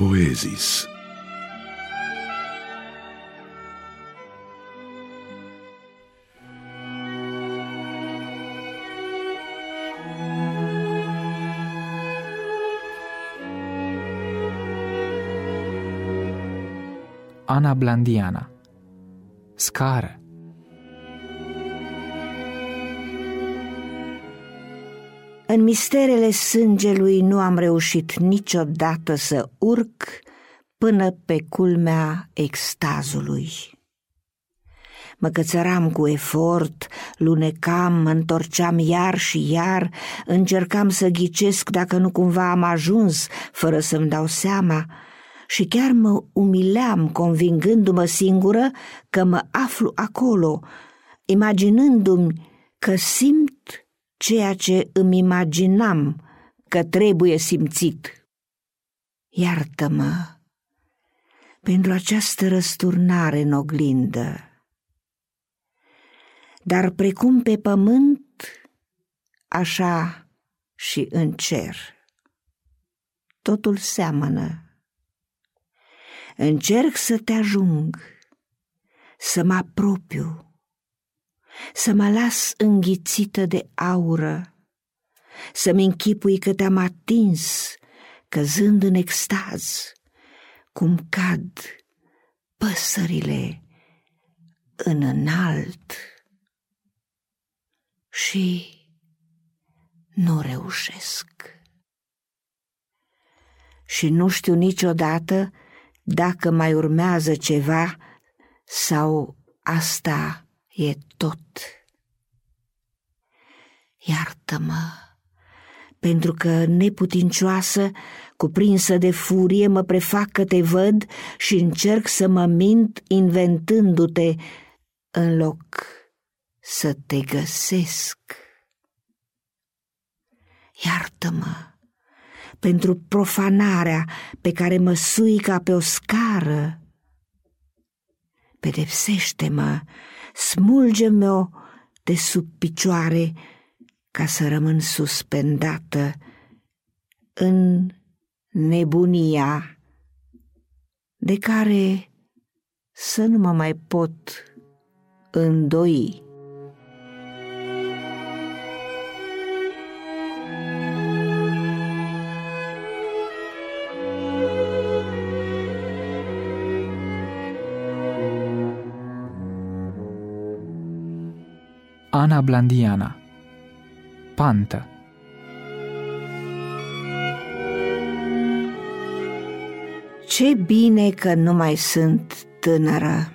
Poezis. Ana Blandiana Scară În misterele sângelui nu am reușit niciodată să urc până pe culmea extazului. Mă cățăram cu efort, lunecam, mă întorceam iar și iar, încercam să ghicesc dacă nu cumva am ajuns, fără să-mi dau seama, și chiar mă umileam convingându-mă singură că mă aflu acolo, imaginându-mi că simt ceea ce îmi imaginam că trebuie simțit. Iartă-mă pentru această răsturnare în oglindă. Dar precum pe pământ, așa și în cer. Totul seamănă. Încerc să te ajung, să mă apropiu, să mă las înghițită de aură, să-mi închipui că te-am atins, căzând în extaz, cum cad păsările în înalt și nu reușesc. Și nu știu niciodată dacă mai urmează ceva sau asta e tot. Iartă-mă, pentru că neputincioasă, cuprinsă de furie, mă prefac că te văd și încerc să mă mint inventându-te în loc să te găsesc. Iartă-mă pentru profanarea pe care mă sui ca pe o scară. Pedepsește-mă, smulge-mă de sub picioare ca să rămân suspendată în nebunia de care să nu mă mai pot îndoi. Ana Blandiana Pantă Ce bine că nu mai sunt tânără!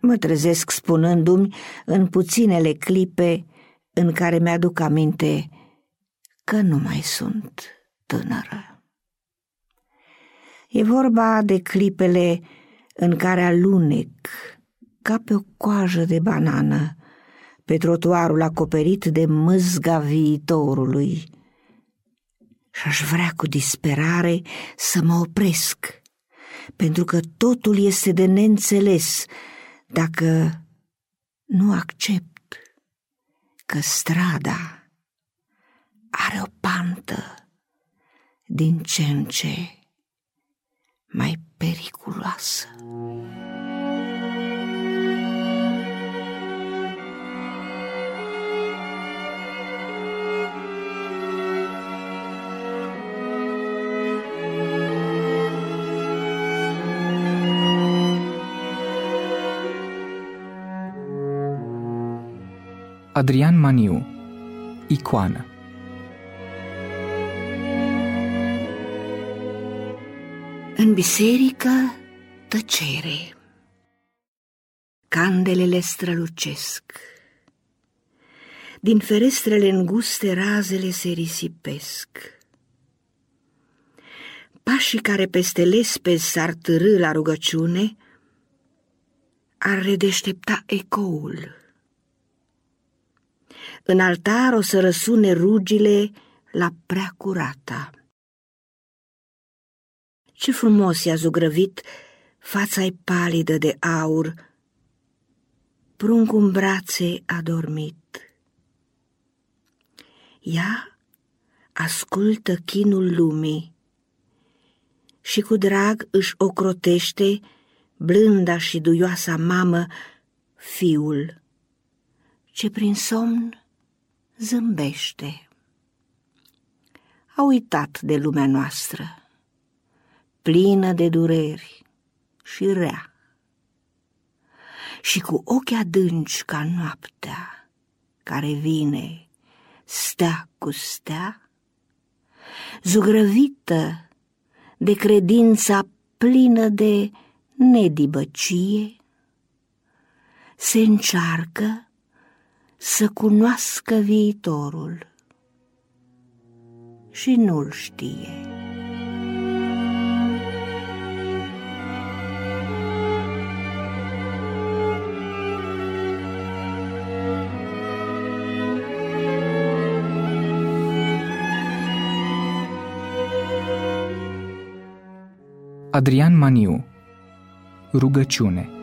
Mă trezesc spunându-mi în puținele clipe în care mi-aduc aminte că nu mai sunt tânără. E vorba de clipele în care alunec ca pe o coajă de banană pe trotuarul acoperit de mâzga viitorului. Și aș vrea cu disperare să mă opresc, pentru că totul este de neînțeles dacă nu accept că strada are o pantă din ce în ce mai periculoasă. Adrian Maniu. Icoană. În biserică tăcere. Candelele strălucesc. Din ferestrele înguste razele se risipesc. Pașii care peste lespezi s-ar târâ la rugăciune Ar redeștepta ecoul în altar o să răsune rugile la prea curata. Ce frumos i-a zugrăvit fața-i palidă de aur, pruncul în brațe a dormit. Ea ascultă chinul lumii și cu drag își ocrotește blânda și duioasa mamă fiul, ce prin somn zâmbește. A uitat de lumea noastră, plină de dureri și rea, și cu ochi adânci ca noaptea care vine stea cu stea, zugrăvită de credința plină de nedibăcie, se încearcă să cunoască viitorul. Și nu-l știe. Adrian Maniu. Rugăciune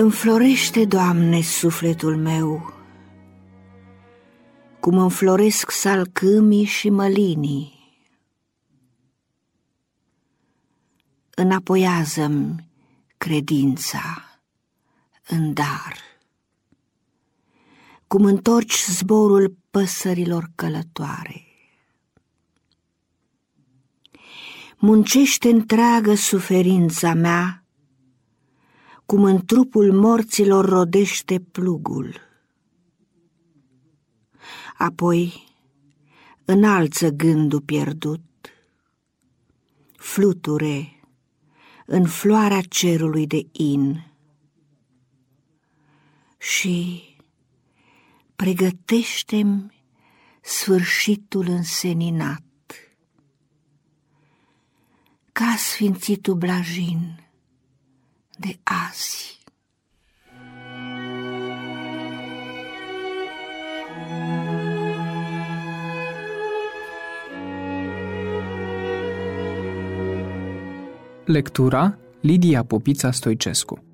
Înflorește, Doamne, sufletul meu, cum înfloresc salcâmii și mălinii. Înapoiază-mi credința în dar, cum întorci zborul păsărilor călătoare. muncește întreagă suferința mea, cum în trupul morților rodește plugul. Apoi înalță gândul pierdut, fluture în floarea cerului de in și pregătește-mi sfârșitul înseninat ca Sfințitul Blajin de azi. Lectura Lidia Popița Stoicescu